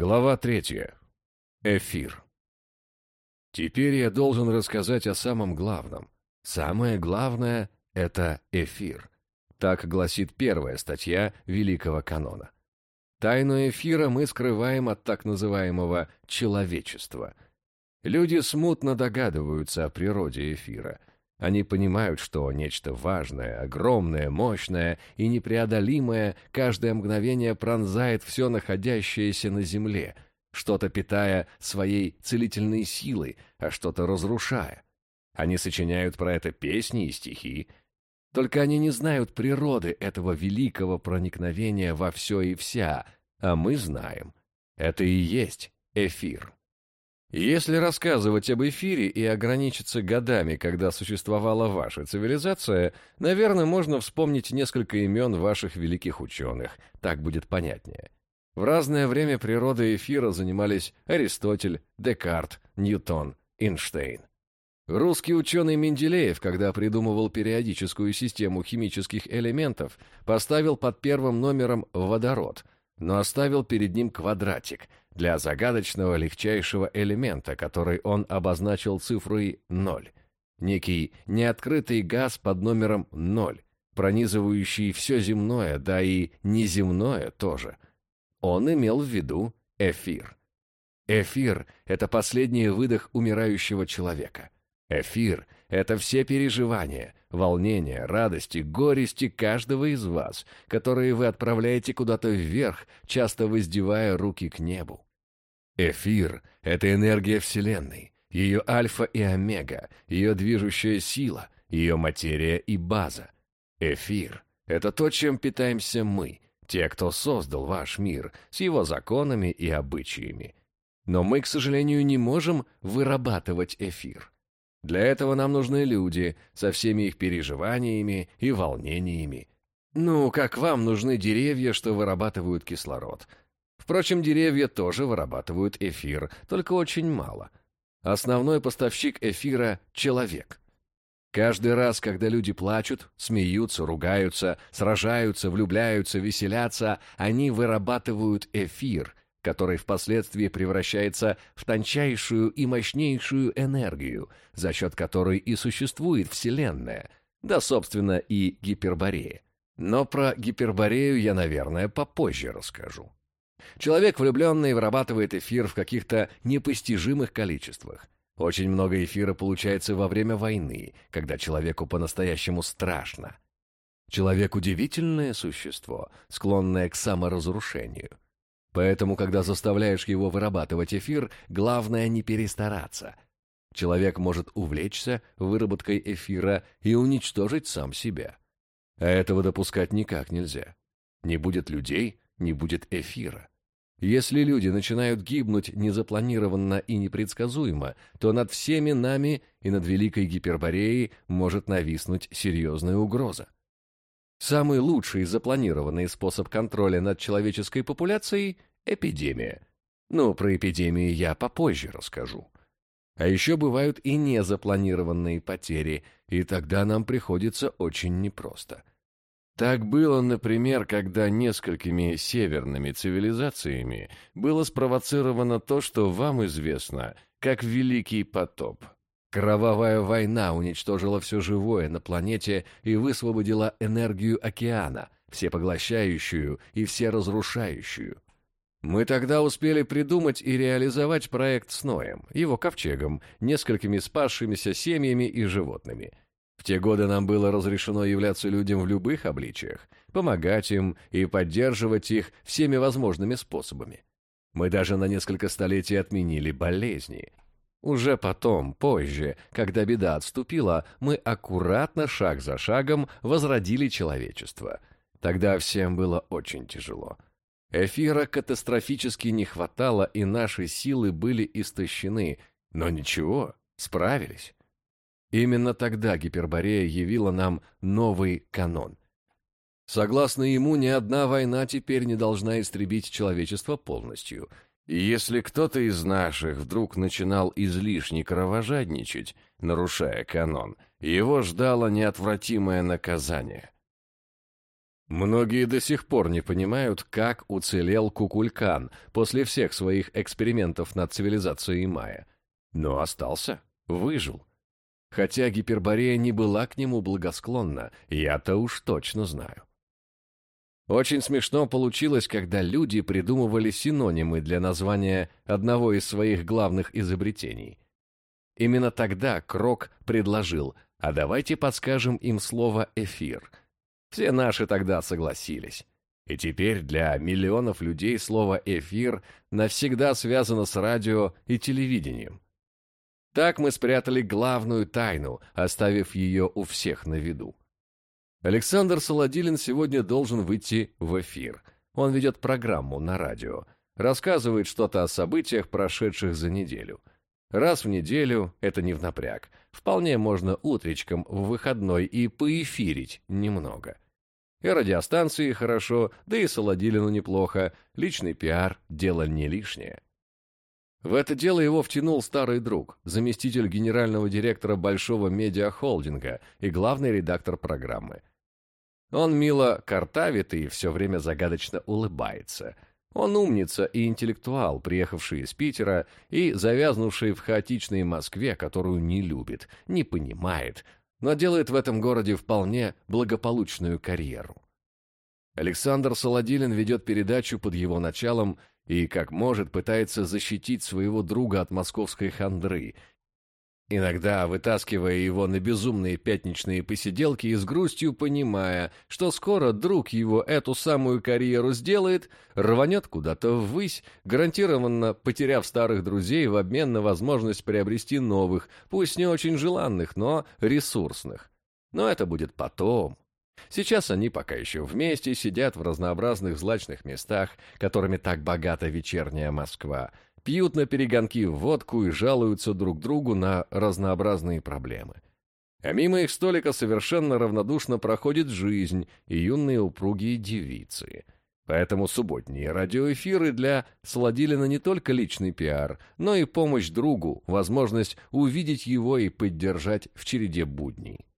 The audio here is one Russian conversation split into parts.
Глава третья. Эфир. Теперь я должен рассказать о самом главном. Самое главное – это эфир. Так гласит первая статья Великого Канона. Тайну эфира мы скрываем от так называемого «человечества». Люди смутно догадываются о природе эфира. Они понимают, что нечто важное, огромное, мощное и непреодолимое каждое мгновение пронзает все находящееся на земле – что-то питая своей целительной силой, а что-то разрушая. Они сочиняют про это песни и стихи. Только они не знают природы этого великого проникновения во все и вся, а мы знаем. Это и есть эфир. Если рассказывать об эфире и ограничиться годами, когда существовала ваша цивилизация, наверное, можно вспомнить несколько имен ваших великих ученых, так будет понятнее. В разное время природой эфира занимались Аристотель, Декарт, Ньютон, Эйнштейн. Русский ученый Менделеев, когда придумывал периодическую систему химических элементов, поставил под первым номером водород, но оставил перед ним квадратик для загадочного легчайшего элемента, который он обозначил цифрой 0. Некий неоткрытый газ под номером 0, пронизывающий все земное, да и неземное тоже – он имел в виду эфир. Эфир – это последний выдох умирающего человека. Эфир – это все переживания, волнения, радости, горести каждого из вас, которые вы отправляете куда-то вверх, часто воздевая руки к небу. Эфир – это энергия Вселенной, ее альфа и омега, ее движущая сила, ее материя и база. Эфир – это то, чем питаемся мы – те, кто создал ваш мир с его законами и обычаями. Но мы, к сожалению, не можем вырабатывать эфир. Для этого нам нужны люди со всеми их переживаниями и волнениями. Ну, как вам нужны деревья, что вырабатывают кислород. Впрочем, деревья тоже вырабатывают эфир, только очень мало. Основной поставщик эфира – человек. Каждый раз, когда люди плачут, смеются, ругаются, сражаются, влюбляются, веселятся, они вырабатывают эфир, который впоследствии превращается в тончайшую и мощнейшую энергию, за счет которой и существует Вселенная, да, собственно, и гиперборея. Но про гиперборею я, наверное, попозже расскажу. Человек влюбленный вырабатывает эфир в каких-то непостижимых количествах. Очень много эфира получается во время войны, когда человеку по-настоящему страшно. Человек – удивительное существо, склонное к саморазрушению. Поэтому, когда заставляешь его вырабатывать эфир, главное не перестараться. Человек может увлечься выработкой эфира и уничтожить сам себя. А этого допускать никак нельзя. Не будет людей, не будет эфира. Если люди начинают гибнуть незапланированно и непредсказуемо, то над всеми нами и над Великой Гипербореей может нависнуть серьезная угроза. Самый лучший запланированный способ контроля над человеческой популяцией – эпидемия. Ну, про эпидемии я попозже расскажу. А еще бывают и незапланированные потери, и тогда нам приходится очень непросто – так было, например, когда несколькими северными цивилизациями было спровоцировано то, что вам известно, как Великий потоп. Кровавая война уничтожила все живое на планете и высвободила энергию океана, всепоглощающую и всеразрушающую. Мы тогда успели придумать и реализовать проект с Ноем, его ковчегом, несколькими спасшимися семьями и животными – в те годы нам было разрешено являться людям в любых обличиях, помогать им и поддерживать их всеми возможными способами. Мы даже на несколько столетий отменили болезни. Уже потом, позже, когда беда отступила, мы аккуратно, шаг за шагом, возродили человечество. Тогда всем было очень тяжело. Эфира катастрофически не хватало, и наши силы были истощены. Но ничего, справились. Именно тогда Гиперборея явила нам новый канон. Согласно ему, ни одна война теперь не должна истребить человечество полностью. И если кто-то из наших вдруг начинал излишне кровожадничать, нарушая канон, его ждало неотвратимое наказание. Многие до сих пор не понимают, как уцелел Кукулькан после всех своих экспериментов над цивилизацией майя. Но остался, выжил. Хотя Гиперборея не была к нему благосклонна, я-то уж точно знаю. Очень смешно получилось, когда люди придумывали синонимы для названия одного из своих главных изобретений. Именно тогда Крок предложил, а давайте подскажем им слово «эфир». Все наши тогда согласились. И теперь для миллионов людей слово «эфир» навсегда связано с радио и телевидением. Так мы спрятали главную тайну, оставив ее у всех на виду. Александр Солодилин сегодня должен выйти в эфир. Он ведет программу на радио, рассказывает что-то о событиях, прошедших за неделю. Раз в неделю, это не в напряг, вполне можно утречком в выходной и поэфирить немного. И радиостанции хорошо, да и Солодилину неплохо, личный пиар – дело не лишнее. В это дело его втянул старый друг, заместитель генерального директора большого медиахолдинга и главный редактор программы. Он мило картавит и все время загадочно улыбается. Он умница и интеллектуал, приехавший из Питера и завязнувший в хаотичной Москве, которую не любит, не понимает, но делает в этом городе вполне благополучную карьеру. Александр Солодилин ведет передачу под его началом и, как может, пытается защитить своего друга от московской хандры, иногда вытаскивая его на безумные пятничные посиделки и с грустью понимая, что скоро друг его эту самую карьеру сделает, рванет куда-то ввысь, гарантированно потеряв старых друзей в обмен на возможность приобрести новых, пусть не очень желанных, но ресурсных. Но это будет потом, Сейчас они пока еще вместе сидят в разнообразных злачных местах, которыми так богата вечерняя Москва, пьют на перегонки водку и жалуются друг другу на разнообразные проблемы. А мимо их столика совершенно равнодушно проходит жизнь и юные упругие девицы. Поэтому субботние радиоэфиры для Сладилина не только личный пиар, но и помощь другу, возможность увидеть его и поддержать в череде будней.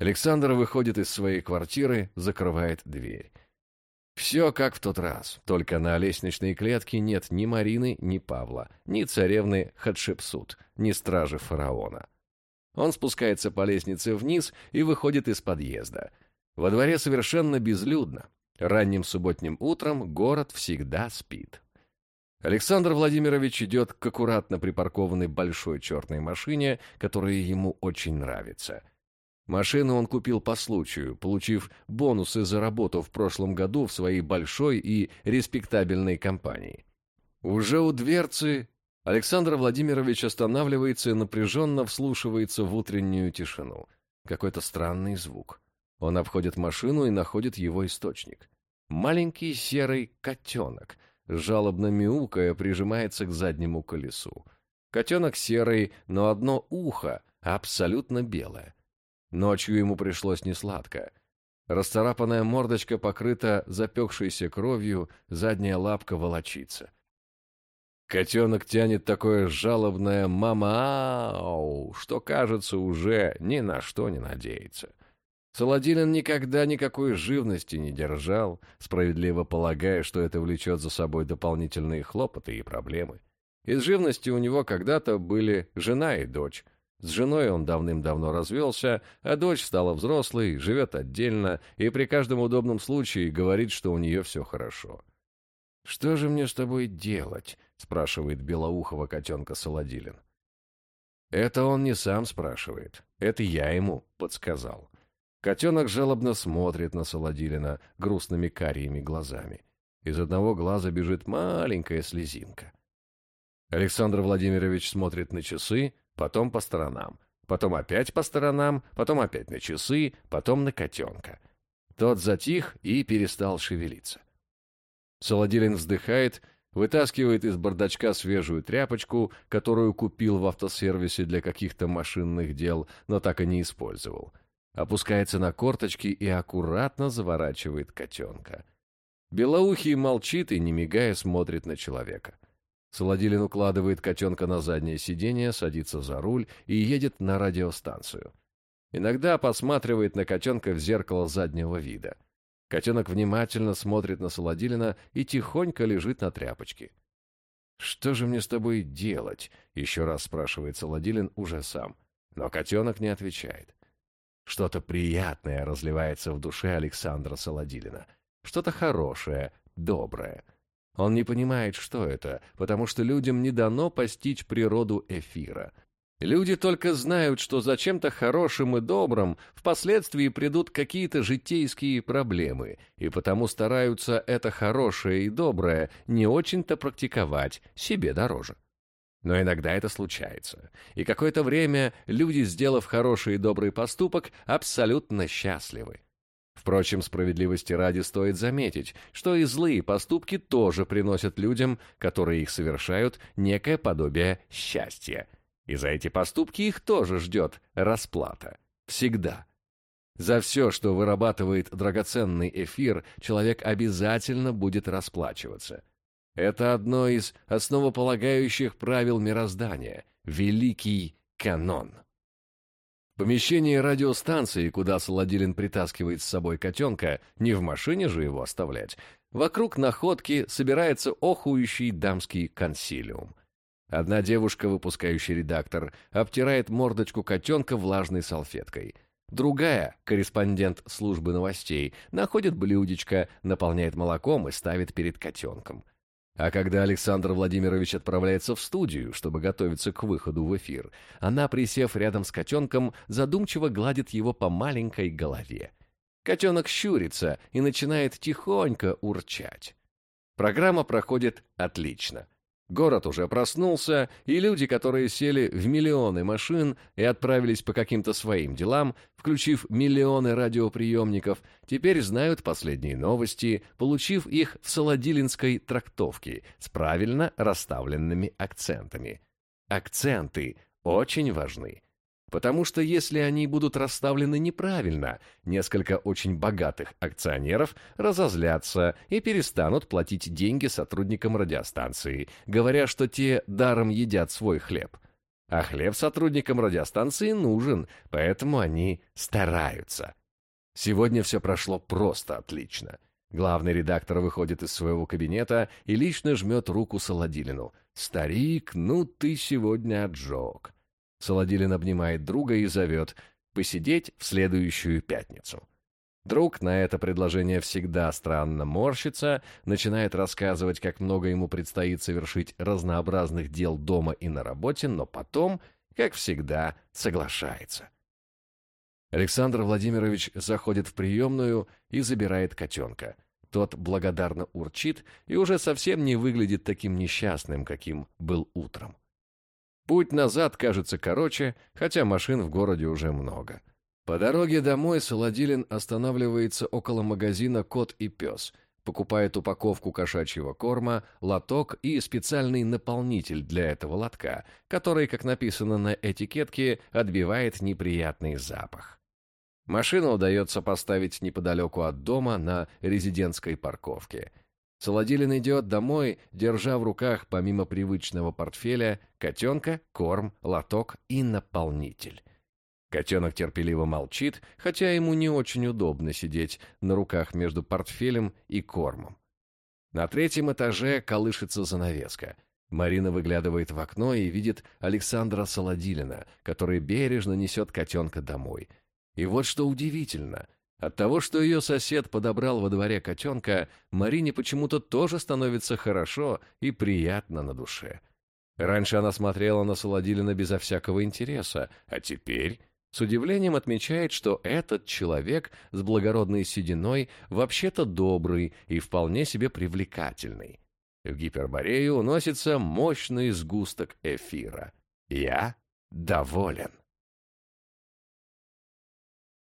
Александр выходит из своей квартиры, закрывает дверь. Все как в тот раз, только на лестничной клетке нет ни Марины, ни Павла, ни царевны Хатшепсут, ни стражи фараона. Он спускается по лестнице вниз и выходит из подъезда. Во дворе совершенно безлюдно. Ранним субботним утром город всегда спит. Александр Владимирович идет к аккуратно припаркованной большой черной машине, которая ему очень нравится. Машину он купил по случаю, получив бонусы за работу в прошлом году в своей большой и респектабельной компании. Уже у дверцы Александр Владимирович останавливается и напряженно вслушивается в утреннюю тишину. Какой-то странный звук. Он обходит машину и находит его источник. Маленький серый котенок, жалобно мяукая, прижимается к заднему колесу. Котенок серый, но одно ухо абсолютно белое. Ночью ему пришлось несладко. Расцарапанная мордочка покрыта запекшейся кровью, задняя лапка волочится. Котенок тянет такое жалобное «мама-ау», что, кажется, уже ни на что не надеется. Солодилин никогда никакой живности не держал, справедливо полагая, что это влечет за собой дополнительные хлопоты и проблемы. Из живности у него когда-то были жена и дочь, с женой он давным-давно развелся, а дочь стала взрослой, живет отдельно и при каждом удобном случае говорит, что у нее все хорошо. «Что же мне с тобой делать?» — спрашивает белоухого котенка Солодилин. Это он не сам спрашивает, это я ему подсказал. Котенок жалобно смотрит на Солодилина грустными карими глазами. Из одного глаза бежит маленькая слезинка. Александр Владимирович смотрит на часы, потом по сторонам, потом опять по сторонам, потом опять на часы, потом на котенка. Тот затих и перестал шевелиться. Солодилин вздыхает, вытаскивает из бардачка свежую тряпочку, которую купил в автосервисе для каких-то машинных дел, но так и не использовал. Опускается на корточки и аккуратно заворачивает котенка. Белоухий молчит и, не мигая, смотрит на человека. Солодилин укладывает котенка на заднее сиденье, садится за руль и едет на радиостанцию. Иногда посматривает на котенка в зеркало заднего вида. Котенок внимательно смотрит на Солодилина и тихонько лежит на тряпочке. «Что же мне с тобой делать?» — еще раз спрашивает Солодилин уже сам. Но котенок не отвечает. Что-то приятное разливается в душе Александра Солодилина. Что-то хорошее, доброе. Он не понимает, что это, потому что людям не дано постичь природу эфира — Люди только знают, что за чем-то хорошим и добрым впоследствии придут какие-то житейские проблемы, и потому стараются это хорошее и доброе не очень-то практиковать себе дороже. Но иногда это случается, и какое-то время люди, сделав хороший и добрый поступок, абсолютно счастливы. Впрочем, справедливости ради стоит заметить, что и злые поступки тоже приносят людям, которые их совершают, некое подобие счастья – и за эти поступки их тоже ждет расплата. Всегда. За все, что вырабатывает драгоценный эфир, человек обязательно будет расплачиваться. Это одно из основополагающих правил мироздания – великий канон. Помещении радиостанции, куда Солодилин притаскивает с собой котенка, не в машине же его оставлять, вокруг находки собирается охующий дамский консилиум. Одна девушка, выпускающий редактор, обтирает мордочку котенка влажной салфеткой. Другая, корреспондент службы новостей, находит блюдечко, наполняет молоком и ставит перед котенком. А когда Александр Владимирович отправляется в студию, чтобы готовиться к выходу в эфир, она, присев рядом с котенком, задумчиво гладит его по маленькой голове. Котенок щурится и начинает тихонько урчать. Программа проходит отлично. Город уже проснулся, и люди, которые сели в миллионы машин и отправились по каким-то своим делам, включив миллионы радиоприемников, теперь знают последние новости, получив их в Солодилинской трактовке с правильно расставленными акцентами. Акценты очень важны. Потому что если они будут расставлены неправильно, несколько очень богатых акционеров разозлятся и перестанут платить деньги сотрудникам радиостанции, говоря, что те даром едят свой хлеб. А хлеб сотрудникам радиостанции нужен, поэтому они стараются. Сегодня все прошло просто отлично. Главный редактор выходит из своего кабинета и лично жмет руку Солодилину. «Старик, ну ты сегодня отжег». Солодилин обнимает друга и зовет посидеть в следующую пятницу. Друг на это предложение всегда странно морщится, начинает рассказывать, как много ему предстоит совершить разнообразных дел дома и на работе, но потом, как всегда, соглашается. Александр Владимирович заходит в приемную и забирает котенка. Тот благодарно урчит и уже совсем не выглядит таким несчастным, каким был утром. Путь назад кажется короче, хотя машин в городе уже много. По дороге домой Солодилин останавливается около магазина «Кот и пес», покупает упаковку кошачьего корма, лоток и специальный наполнитель для этого лотка, который, как написано на этикетке, отбивает неприятный запах. Машину удается поставить неподалеку от дома на резидентской парковке. Солодилин идет домой, держа в руках, помимо привычного портфеля, котенка, корм, лоток и наполнитель. Котенок терпеливо молчит, хотя ему не очень удобно сидеть на руках между портфелем и кормом. На третьем этаже колышется занавеска. Марина выглядывает в окно и видит Александра Солодилина, который бережно несет котенка домой. И вот что удивительно — от того, что ее сосед подобрал во дворе котенка, Марине почему-то тоже становится хорошо и приятно на душе. Раньше она смотрела на Солодилина безо всякого интереса, а теперь с удивлением отмечает, что этот человек с благородной сединой вообще-то добрый и вполне себе привлекательный. В гиперборею уносится мощный сгусток эфира. Я доволен.